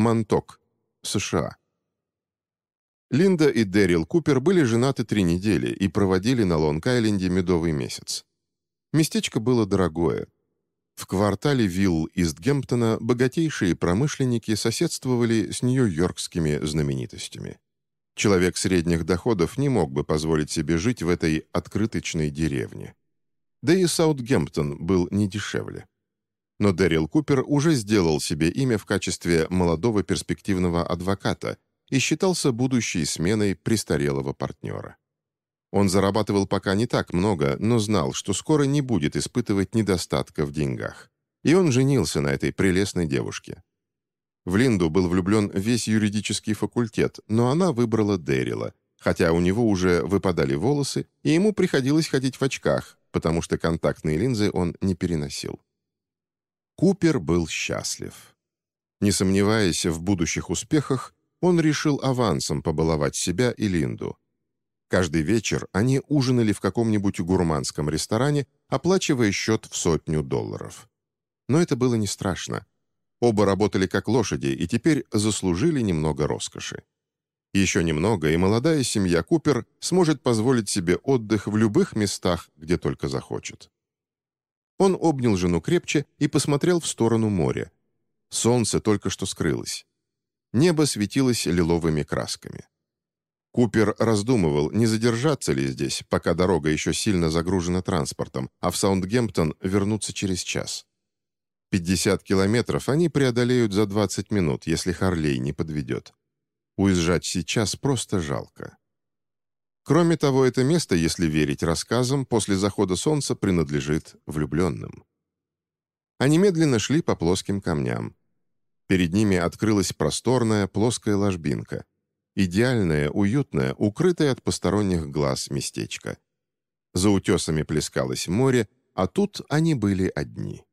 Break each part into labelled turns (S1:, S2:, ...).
S1: Монток, США. Линда и Дэрил Купер были женаты три недели и проводили на Лонг-Айленде медовый месяц. Местечко было дорогое. В квартале вилл Истгемптона богатейшие промышленники соседствовали с нью-йоркскими знаменитостями. Человек средних доходов не мог бы позволить себе жить в этой открыточной деревне. Да и Саутгемптон был не дешевле. Но Дэрил Купер уже сделал себе имя в качестве молодого перспективного адвоката и считался будущей сменой престарелого партнера. Он зарабатывал пока не так много, но знал, что скоро не будет испытывать недостатка в деньгах. И он женился на этой прелестной девушке. В Линду был влюблен весь юридический факультет, но она выбрала Дэрила, хотя у него уже выпадали волосы, и ему приходилось ходить в очках, потому что контактные линзы он не переносил. Купер был счастлив. Не сомневаясь в будущих успехах, он решил авансом побаловать себя и Линду. Каждый вечер они ужинали в каком-нибудь гурманском ресторане, оплачивая счет в сотню долларов. Но это было не страшно. Оба работали как лошади и теперь заслужили немного роскоши. Еще немного, и молодая семья Купер сможет позволить себе отдых в любых местах, где только захочет. Он обнял жену крепче и посмотрел в сторону моря. Солнце только что скрылось. Небо светилось лиловыми красками. Купер раздумывал, не задержаться ли здесь, пока дорога еще сильно загружена транспортом, а в Саундгемптон вернуться через час. 50 километров они преодолеют за 20 минут, если Харлей не подведет. Уезжать сейчас просто жалко. Кроме того, это место, если верить рассказам, после захода солнца принадлежит влюбленным. Они медленно шли по плоским камням. Перед ними открылась просторная плоская ложбинка. Идеальное, уютное, укрытое от посторонних глаз местечко. За утесами плескалось море, а тут они были одни.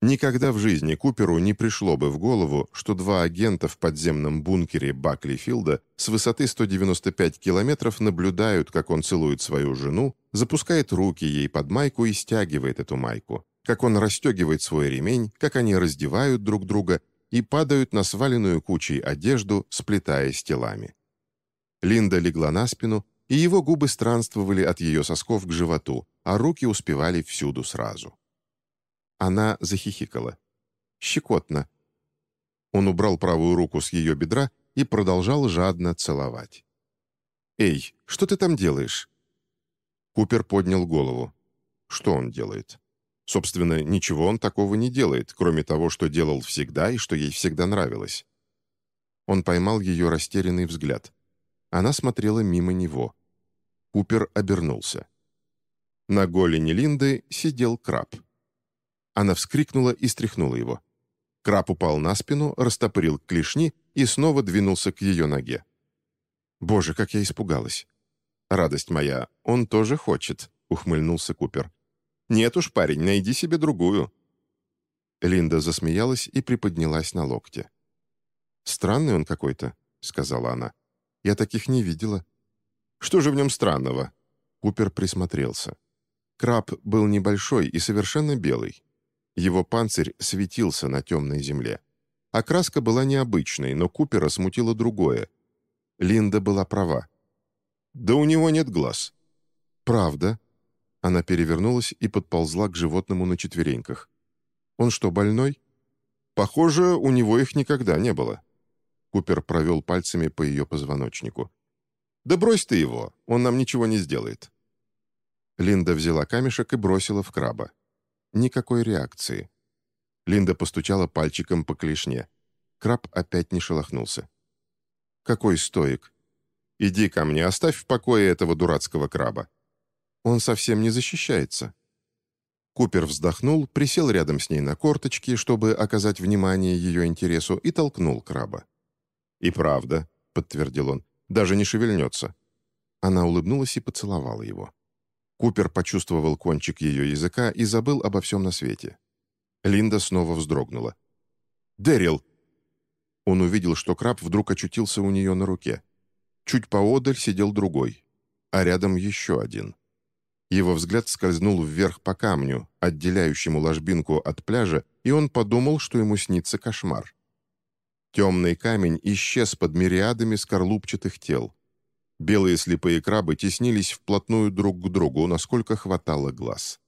S1: Никогда в жизни Куперу не пришло бы в голову, что два агента в подземном бункере Баклифилда с высоты 195 километров наблюдают, как он целует свою жену, запускает руки ей под майку и стягивает эту майку, как он расстегивает свой ремень, как они раздевают друг друга и падают на сваленную кучей одежду, сплетаясь телами. Линда легла на спину, и его губы странствовали от ее сосков к животу, а руки успевали всюду сразу. Она захихикала. «Щекотно». Он убрал правую руку с ее бедра и продолжал жадно целовать. «Эй, что ты там делаешь?» Купер поднял голову. Что он делает? Собственно, ничего он такого не делает, кроме того, что делал всегда и что ей всегда нравилось. Он поймал ее растерянный взгляд. Она смотрела мимо него. Купер обернулся. На голени Линды сидел краб. Она вскрикнула и стряхнула его. Краб упал на спину, растопырил клешни и снова двинулся к ее ноге. «Боже, как я испугалась!» «Радость моя, он тоже хочет», — ухмыльнулся Купер. «Нет уж, парень, найди себе другую». Линда засмеялась и приподнялась на локте. «Странный он какой-то», — сказала она. «Я таких не видела». «Что же в нем странного?» Купер присмотрелся. Краб был небольшой и совершенно белый. Его панцирь светился на темной земле. Окраска была необычной, но Купера смутило другое. Линда была права. «Да у него нет глаз». «Правда?» Она перевернулась и подползла к животному на четвереньках. «Он что, больной?» «Похоже, у него их никогда не было». Купер провел пальцами по ее позвоночнику. «Да брось ты его, он нам ничего не сделает». Линда взяла камешек и бросила в краба. Никакой реакции. Линда постучала пальчиком по клешне. Краб опять не шелохнулся. «Какой стоик?» «Иди ко мне, оставь в покое этого дурацкого краба». «Он совсем не защищается». Купер вздохнул, присел рядом с ней на корточки, чтобы оказать внимание ее интересу, и толкнул краба. «И правда», — подтвердил он, — «даже не шевельнется». Она улыбнулась и поцеловала его. Купер почувствовал кончик ее языка и забыл обо всем на свете. Линда снова вздрогнула. «Дэрил!» Он увидел, что краб вдруг очутился у нее на руке. Чуть поодаль сидел другой, а рядом еще один. Его взгляд скользнул вверх по камню, отделяющему ложбинку от пляжа, и он подумал, что ему снится кошмар. Темный камень исчез под мириадами скорлупчатых тел. Белые слепые крабы теснились вплотную друг к другу, насколько хватало глаз.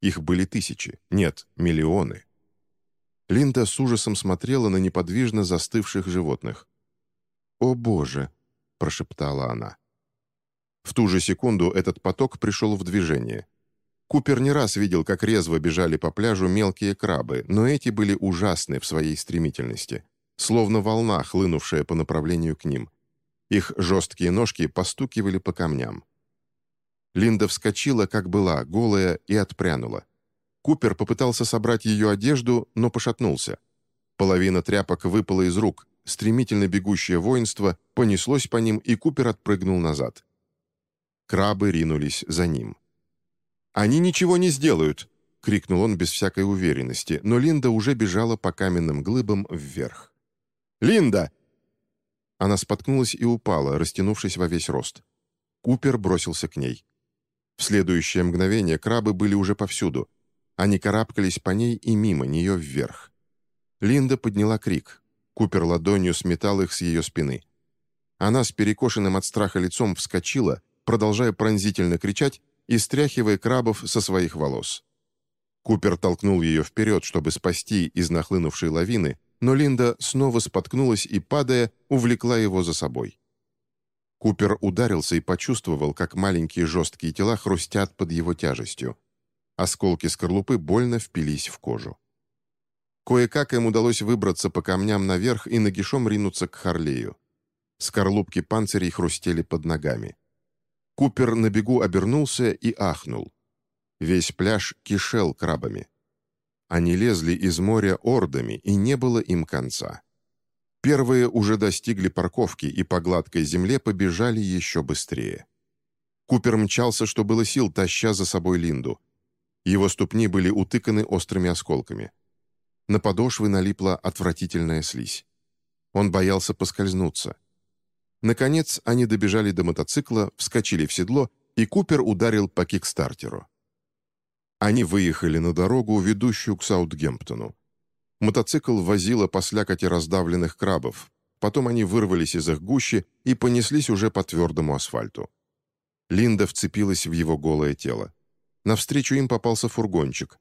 S1: Их были тысячи, нет, миллионы. Линда с ужасом смотрела на неподвижно застывших животных. «О боже!» – прошептала она. В ту же секунду этот поток пришел в движение. Купер не раз видел, как резво бежали по пляжу мелкие крабы, но эти были ужасны в своей стремительности, словно волна, хлынувшая по направлению к ним. Их жесткие ножки постукивали по камням. Линда вскочила, как была, голая, и отпрянула. Купер попытался собрать ее одежду, но пошатнулся. Половина тряпок выпала из рук, стремительно бегущее воинство понеслось по ним, и Купер отпрыгнул назад. Крабы ринулись за ним. «Они ничего не сделают!» — крикнул он без всякой уверенности, но Линда уже бежала по каменным глыбам вверх. «Линда!» Она споткнулась и упала, растянувшись во весь рост. Купер бросился к ней. В следующее мгновение крабы были уже повсюду. Они карабкались по ней и мимо нее вверх. Линда подняла крик. Купер ладонью сметал их с ее спины. Она с перекошенным от страха лицом вскочила, продолжая пронзительно кричать и стряхивая крабов со своих волос. Купер толкнул ее вперед, чтобы спасти из нахлынувшей лавины, но Линда снова споткнулась и, падая, увлекла его за собой. Купер ударился и почувствовал, как маленькие жесткие тела хрустят под его тяжестью. Осколки скорлупы больно впились в кожу. Кое-как им удалось выбраться по камням наверх и нагишом ринуться к Харлею. Скорлупки панцирей хрустели под ногами. Купер на бегу обернулся и ахнул. Весь пляж кишел крабами. Они лезли из моря ордами, и не было им конца. Первые уже достигли парковки и по гладкой земле побежали еще быстрее. Купер мчался, что было сил, таща за собой Линду. Его ступни были утыканы острыми осколками. На подошвы налипла отвратительная слизь. Он боялся поскользнуться. Наконец, они добежали до мотоцикла, вскочили в седло, и Купер ударил по кикстартеру. Они выехали на дорогу, ведущую к Саутгемптону. Мотоцикл возила по слякоти раздавленных крабов. Потом они вырвались из их гущи и понеслись уже по твердому асфальту. Линда вцепилась в его голое тело. Навстречу им попался фургончик.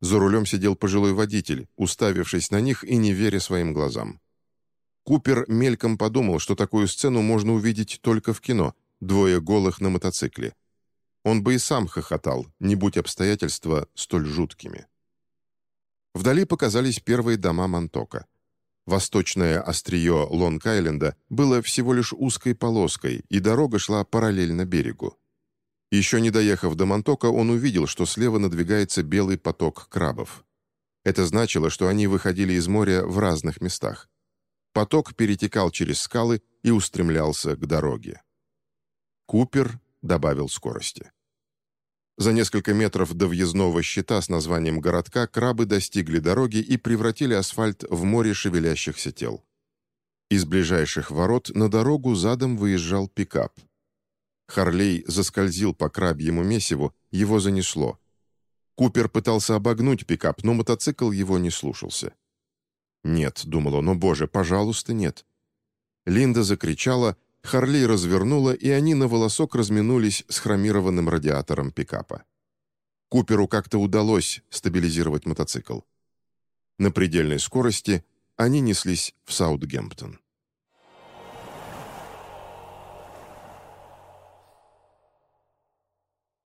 S1: За рулем сидел пожилой водитель, уставившись на них и не веря своим глазам. Купер мельком подумал, что такую сцену можно увидеть только в кино, двое голых на мотоцикле. Он бы и сам хохотал, не будь обстоятельства столь жуткими. Вдали показались первые дома Монтока. Восточное острие Лонг-Айленда было всего лишь узкой полоской, и дорога шла параллельно берегу. Еще не доехав до Монтока, он увидел, что слева надвигается белый поток крабов. Это значило, что они выходили из моря в разных местах. Поток перетекал через скалы и устремлялся к дороге. Купер добавил скорости. За несколько метров до въездного щита с названием городка крабы достигли дороги и превратили асфальт в море шевелящихся тел. Из ближайших ворот на дорогу задом выезжал пикап. Харлей заскользил по крабьему месиву, его занесло. Купер пытался обогнуть пикап, но мотоцикл его не слушался. «Нет», — думал он, — «о боже, пожалуйста, нет». Линда закричала — Харли развернула, и они на волосок разминулись с хромированным радиатором пикапа. Куперу как-то удалось стабилизировать мотоцикл. На предельной скорости они неслись в Саутгемптон.